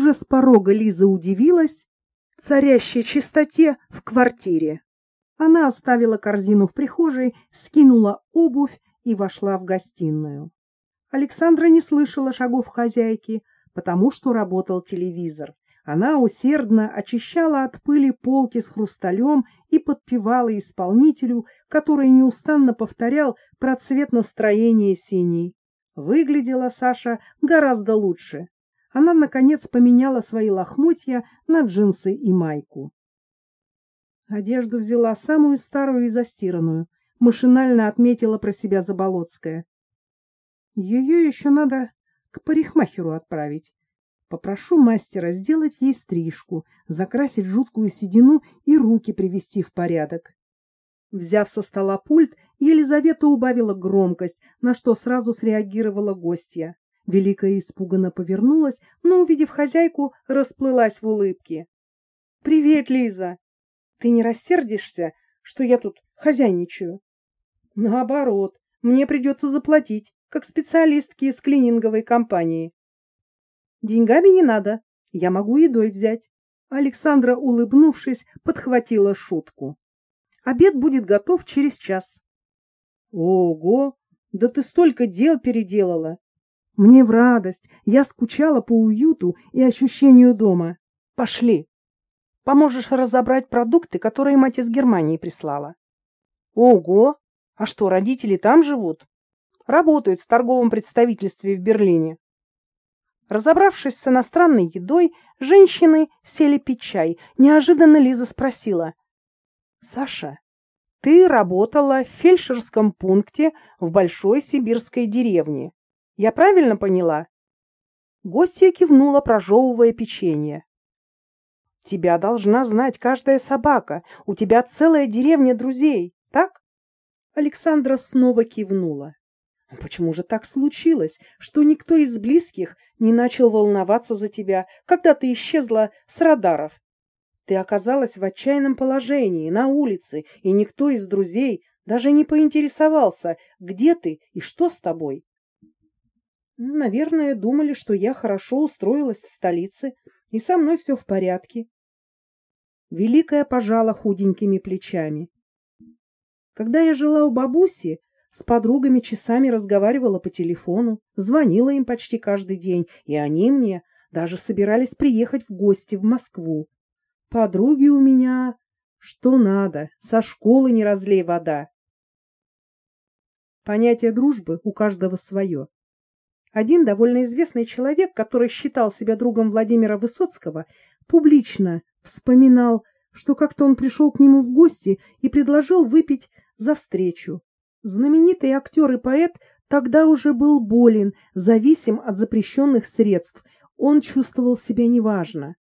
уже с порога Лиза удивилась царящей чистоте в квартире. Она оставила корзину в прихожей, скинула обувь и вошла в гостиную. Александра не слышала шагов хозяйки, потому что работал телевизор. Она усердно очищала от пыли полки с хрусталем и подпевала исполнителю, который неустанно повторял про цвет настроения синий. Выглядела Саша гораздо лучше. Она, наконец, поменяла свои лохмотья на джинсы и майку. Одежду взяла самую старую и застиранную. Машинально отметила про себя Заболоцкая. Ее еще надо к парикмахеру отправить. Попрошу мастера сделать ей стрижку, закрасить жуткую седину и руки привести в порядок. Взяв со стола пульт, Елизавета убавила громкость, на что сразу среагировала гостья. Великая испуганно повернулась, но, увидев хозяйку, расплылась в улыбке. — Привет, Лиза! Ты не рассердишься, что я тут хозяйничаю? — Наоборот, мне придется заплатить, как специалистке из клининговой компании. Деньгами не надо, я могу едой взять. Александра, улыбнувшись, подхватила шутку. Обед будет готов через час. Ого, да ты столько дел переделала. Мне в радость, я скучала по уюту и ощущению дома. Пошли. Поможешь разобрать продукты, которые мать из Германии прислала. Ого, а что, родители там живут? Работают в торговом представительстве в Берлине. Разобравшись с иностранной едой, женщины сели пить чай. Неожиданно Лиза спросила. «Саша, ты работала в фельдшерском пункте в большой сибирской деревне. Я правильно поняла?» Гостья кивнула, прожевывая печенье. «Тебя должна знать каждая собака. У тебя целая деревня друзей, так?» Александра снова кивнула. Почему же так случилось, что никто из близких не начал волноваться за тебя, когда ты исчезла с радаров? Ты оказалась в отчаянном положении, на улице, и никто из друзей даже не поинтересовался, где ты и что с тобой. Наверное, думали, что я хорошо устроилась в столице, и со мной все в порядке. Великая пожала худенькими плечами. Когда я жила у бабуси, с подругами часами разговаривала по телефону, звонила им почти каждый день, и они мне даже собирались приехать в гости в Москву. Подруги у меня что надо, со школы не разлей вода. Понятие дружбы у каждого свое. Один довольно известный человек, который считал себя другом Владимира Высоцкого, публично вспоминал, что как-то он пришел к нему в гости и предложил выпить за встречу. Знаменитый актер и поэт тогда уже был болен, зависим от запрещенных средств. Он чувствовал себя неважно.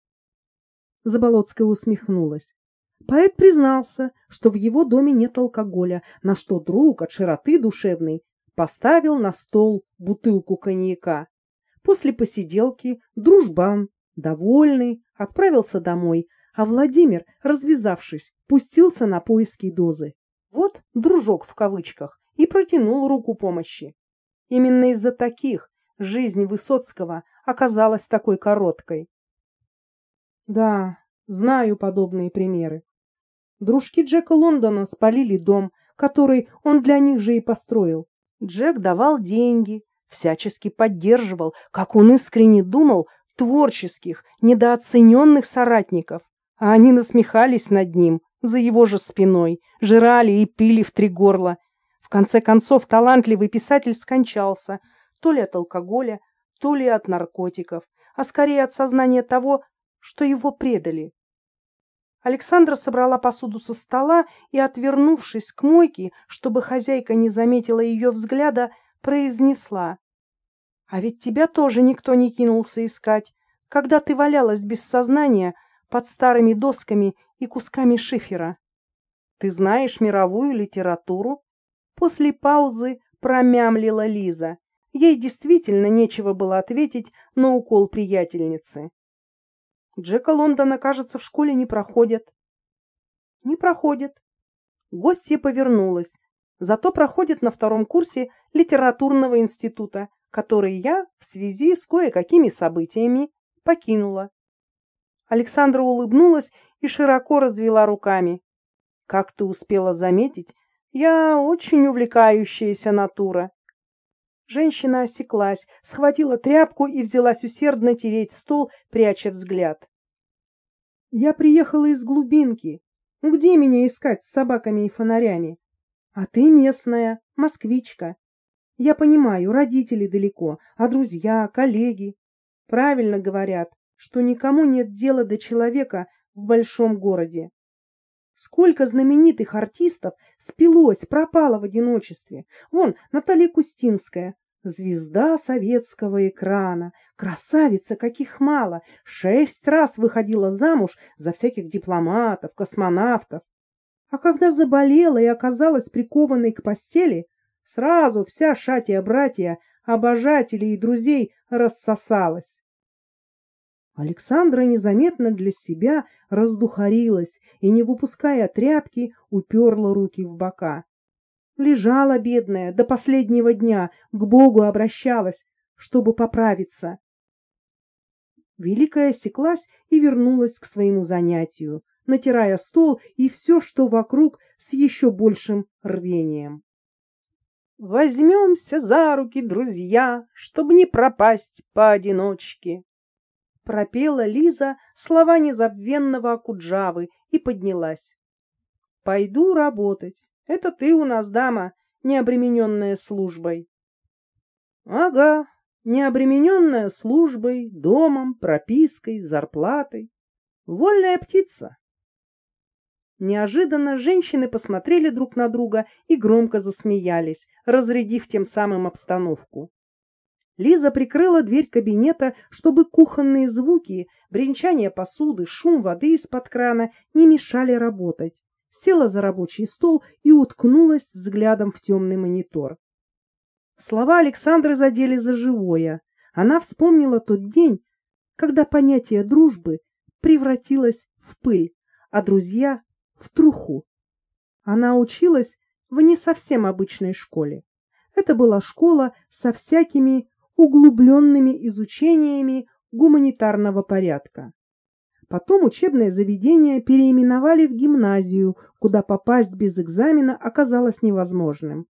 Заболоцкая усмехнулась. Поэт признался, что в его доме нет алкоголя, на что друг от широты душевной поставил на стол бутылку коньяка. После посиделки дружбан, довольный, отправился домой, а Владимир, развязавшись, пустился на поиски дозы. Вот «дружок» в кавычках и протянул руку помощи. Именно из-за таких жизнь Высоцкого оказалась такой короткой. Да, знаю подобные примеры. Дружки Джека Лондона спалили дом, который он для них же и построил. Джек давал деньги, всячески поддерживал, как он искренне думал, творческих, недооцененных соратников, а они насмехались над ним, за его же спиной, жрали и пили в три горла. В конце концов, талантливый писатель скончался то ли от алкоголя, то ли от наркотиков, а скорее от сознания того, что его предали. Александра собрала посуду со стола и, отвернувшись к мойке, чтобы хозяйка не заметила ее взгляда, произнесла. — А ведь тебя тоже никто не кинулся искать, когда ты валялась без сознания под старыми досками и кусками шифера. Ты знаешь мировую литературу? После паузы промямлила Лиза. Ей действительно нечего было ответить на укол приятельницы. Джека Лондона, кажется, в школе не проходят. Не проходит. Гостья повернулась. Зато проходит на втором курсе литературного института, который я в связи с кое-какими событиями покинула. Александра улыбнулась и широко развела руками. Как ты успела заметить, я очень увлекающаяся натура. Женщина осеклась, схватила тряпку и взялась усердно тереть стол, пряча взгляд. Я приехала из глубинки. Где меня искать с собаками и фонарями? А ты местная, москвичка. Я понимаю, родители далеко, а друзья, коллеги. Правильно говорят, что никому нет дела до человека в большом городе. Сколько знаменитых артистов спилось, пропало в одиночестве. Вон, Наталья Кустинская, звезда советского экрана, красавица, каких мало, шесть раз выходила замуж за всяких дипломатов, космонавтов. А когда заболела и оказалась прикованной к постели, сразу вся шатия-братья, обожателей и друзей рассосалась. Александра незаметно для себя раздухарилась и, не выпуская тряпки, уперла руки в бока. Лежала бедная до последнего дня, к Богу обращалась, чтобы поправиться. Великая осеклась и вернулась к своему занятию, натирая стол и все, что вокруг, с еще большим рвением. «Возьмемся за руки, друзья, чтобы не пропасть поодиночке!» Пропела Лиза слова незабвенного Акуджавы и поднялась. Пойду работать. Это ты у нас дама, не обремененная службой. Ага, не обремененная службой, домом, пропиской, зарплатой. Вольная птица. Неожиданно женщины посмотрели друг на друга и громко засмеялись, разрядив тем самым обстановку. Лиза прикрыла дверь кабинета, чтобы кухонные звуки, бренчание посуды, шум воды из-под крана не мешали работать. Села за рабочий стол и уткнулась взглядом в темный монитор. Слова Александры задели за живое. Она вспомнила тот день, когда понятие дружбы превратилось в пыль, а друзья — в труху. Она училась в не совсем обычной школе. Это была школа со всякими углубленными изучениями гуманитарного порядка. Потом учебное заведение переименовали в гимназию, куда попасть без экзамена оказалось невозможным.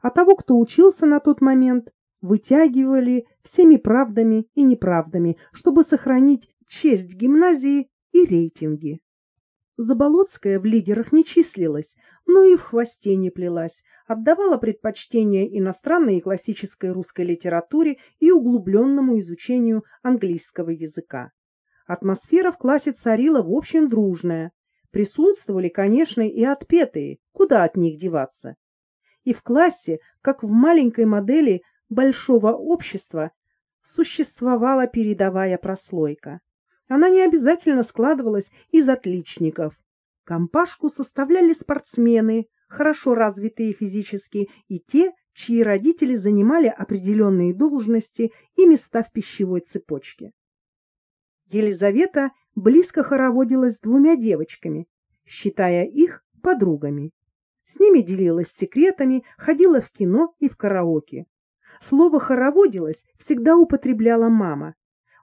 А того, кто учился на тот момент, вытягивали всеми правдами и неправдами, чтобы сохранить честь гимназии и рейтинги. Заболоцкая в лидерах не числилась, но и в хвосте не плелась, отдавала предпочтение иностранной и классической русской литературе и углубленному изучению английского языка. Атмосфера в классе царила в общем дружная. Присутствовали, конечно, и отпетые, куда от них деваться. И в классе, как в маленькой модели большого общества, существовала передовая прослойка. Она не обязательно складывалась из отличников. Компашку составляли спортсмены, хорошо развитые физически, и те, чьи родители занимали определенные должности и места в пищевой цепочке. Елизавета близко хороводилась с двумя девочками, считая их подругами. С ними делилась секретами, ходила в кино и в караоке. Слово «хороводилась» всегда употребляла мама,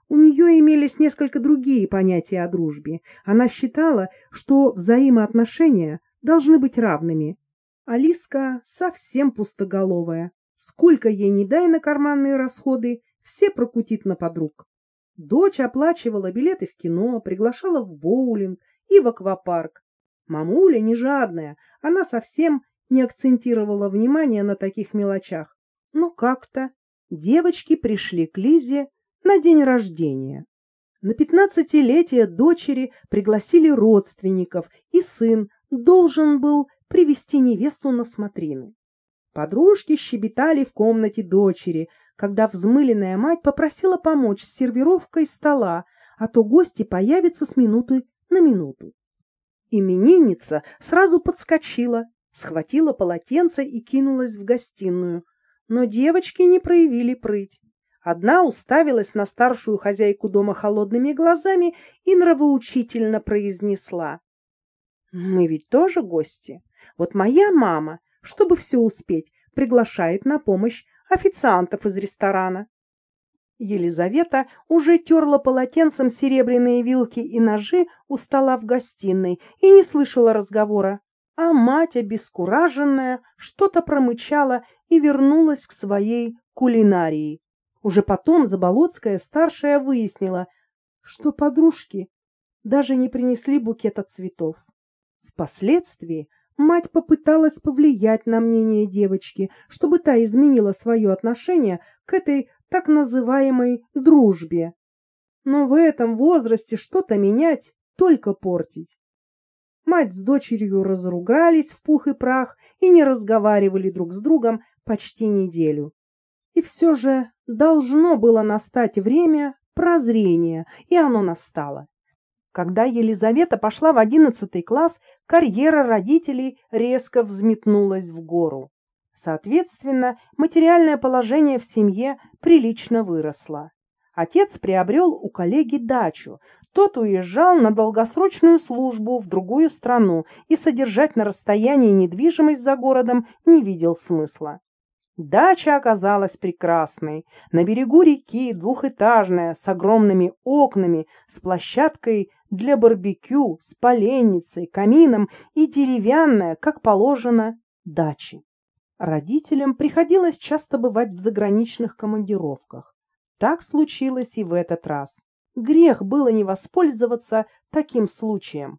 у нее имелись несколько другие понятия о дружбе. Она считала, что взаимоотношения должны быть равными. Алиска совсем пустоголовая. Сколько ей не дай на карманные расходы, все прокутит на подруг. Дочь оплачивала билеты в кино, приглашала в боулинг и в аквапарк. Мамуля не жадная, она совсем не акцентировала внимание на таких мелочах. Но как-то девочки пришли к Лизе на день рождения. На пятнадцатилетие дочери пригласили родственников, и сын должен был привести невесту на смотрины. Подружки щебетали в комнате дочери, когда взмыленная мать попросила помочь с сервировкой стола, а то гости появятся с минуты на минуту. Именинница сразу подскочила, схватила полотенце и кинулась в гостиную, но девочки не проявили прыть. Одна уставилась на старшую хозяйку дома холодными глазами и нравоучительно произнесла. «Мы ведь тоже гости. Вот моя мама, чтобы все успеть, приглашает на помощь официантов из ресторана». Елизавета уже терла полотенцем серебряные вилки и ножи у стола в гостиной и не слышала разговора. А мать, обескураженная, что-то промычала и вернулась к своей кулинарии. Уже потом Заболоцкая старшая выяснила, что подружки даже не принесли букета цветов. Впоследствии мать попыталась повлиять на мнение девочки, чтобы та изменила свое отношение к этой так называемой дружбе. Но в этом возрасте что-то менять, только портить. Мать с дочерью разругались в пух и прах и не разговаривали друг с другом почти неделю. И все же должно было настать время прозрения, и оно настало. Когда Елизавета пошла в одиннадцатый класс, карьера родителей резко взметнулась в гору. Соответственно, материальное положение в семье прилично выросло. Отец приобрел у коллеги дачу. Тот уезжал на долгосрочную службу в другую страну и содержать на расстоянии недвижимость за городом не видел смысла. Дача оказалась прекрасной. На берегу реки, двухэтажная, с огромными окнами, с площадкой для барбекю, с поленницей, камином и деревянная, как положено, дачи. Родителям приходилось часто бывать в заграничных командировках. Так случилось и в этот раз. Грех было не воспользоваться таким случаем.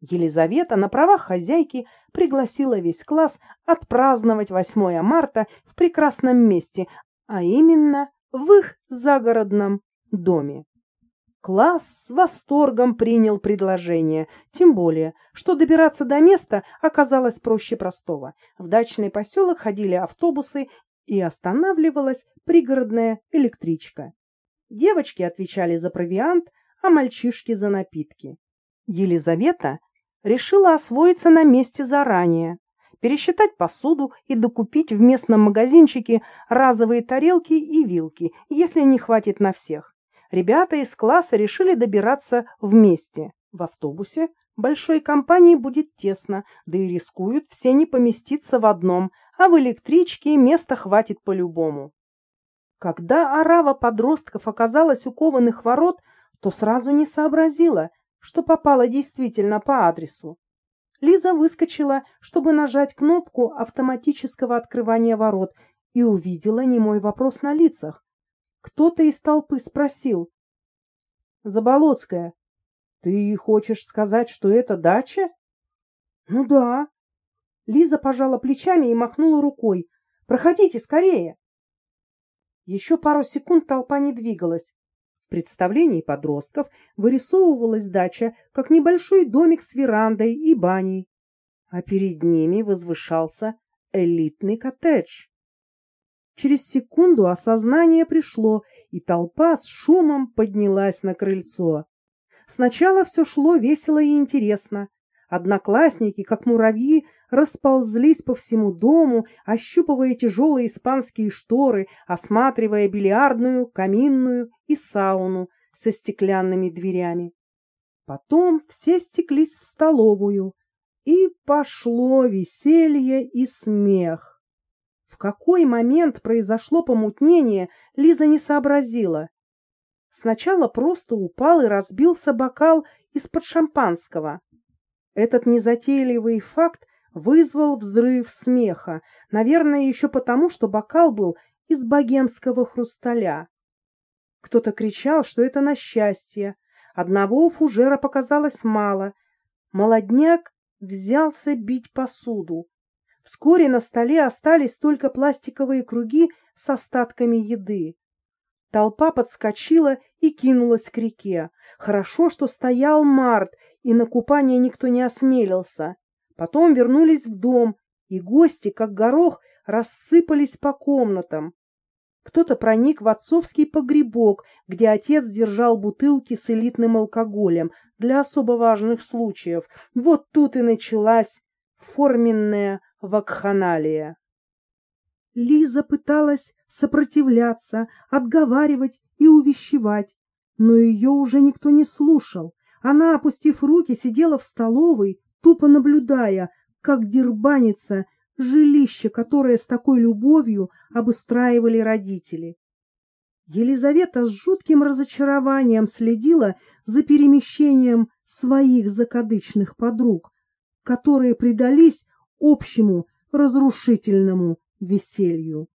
Елизавета на правах хозяйки пригласила весь класс отпраздновать 8 марта в прекрасном месте, а именно в их загородном доме. Класс с восторгом принял предложение, тем более, что добираться до места оказалось проще простого. В дачный поселок ходили автобусы и останавливалась пригородная электричка. Девочки отвечали за провиант, а мальчишки за напитки. Елизавета решила освоиться на месте заранее, пересчитать посуду и докупить в местном магазинчике разовые тарелки и вилки, если не хватит на всех ребята из класса решили добираться вместе. В автобусе большой компании будет тесно, да и рискуют все не поместиться в одном, а в электричке места хватит по-любому. Когда орава подростков оказалась у кованых ворот, то сразу не сообразила, что попала действительно по адресу. Лиза выскочила, чтобы нажать кнопку автоматического открывания ворот, и увидела немой вопрос на лицах. Кто-то из толпы спросил. Заболоцкая, ты хочешь сказать, что это дача? Ну да. Лиза пожала плечами и махнула рукой. Проходите скорее. Еще пару секунд толпа не двигалась. В представлении подростков вырисовывалась дача, как небольшой домик с верандой и баней, а перед ними возвышался элитный коттедж. Через секунду осознание пришло, и толпа с шумом поднялась на крыльцо. Сначала все шло весело и интересно. Одноклассники, как муравьи, расползлись по всему дому, ощупывая тяжелые испанские шторы, осматривая бильярдную, каминную и сауну со стеклянными дверями. Потом все стеклись в столовую, и пошло веселье и смех. В какой момент произошло помутнение, Лиза не сообразила. Сначала просто упал и разбился бокал из-под шампанского. Этот незатейливый факт вызвал взрыв смеха, наверное, еще потому, что бокал был из богемского хрусталя. Кто-то кричал, что это на счастье. Одного фужера показалось мало. Молодняк взялся бить посуду. Вскоре на столе остались только пластиковые круги с остатками еды. Толпа подскочила и кинулась к реке. Хорошо, что стоял март, и на купание никто не осмелился. Потом вернулись в дом, и гости, как горох, рассыпались по комнатам. Кто-то проник в отцовский погребок, где отец держал бутылки с элитным алкоголем для особо важных случаев. Вот тут и началась форменная вакханалия. Лиза пыталась сопротивляться, отговаривать и увещевать, но ее уже никто не слушал. Она, опустив руки, сидела в столовой, тупо наблюдая, как дербанится жилище, которое с такой любовью обустраивали родители. Елизавета с жутким разочарованием следила за перемещением своих закадычных подруг, которые предались общему разрушительному веселью.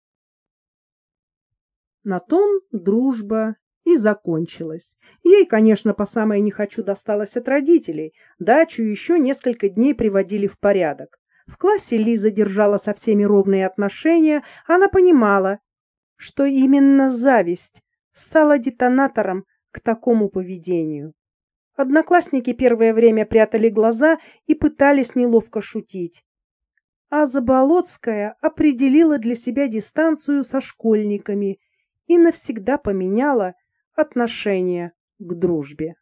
На том дружба и закончилась. Ей, конечно, по самое не хочу досталось от родителей. Дачу еще несколько дней приводили в порядок. В классе Лиза держала со всеми ровные отношения. Она понимала, что именно зависть стала детонатором к такому поведению. Одноклассники первое время прятали глаза и пытались неловко шутить. А Заболоцкая определила для себя дистанцию со школьниками и навсегда поменяла отношение к дружбе.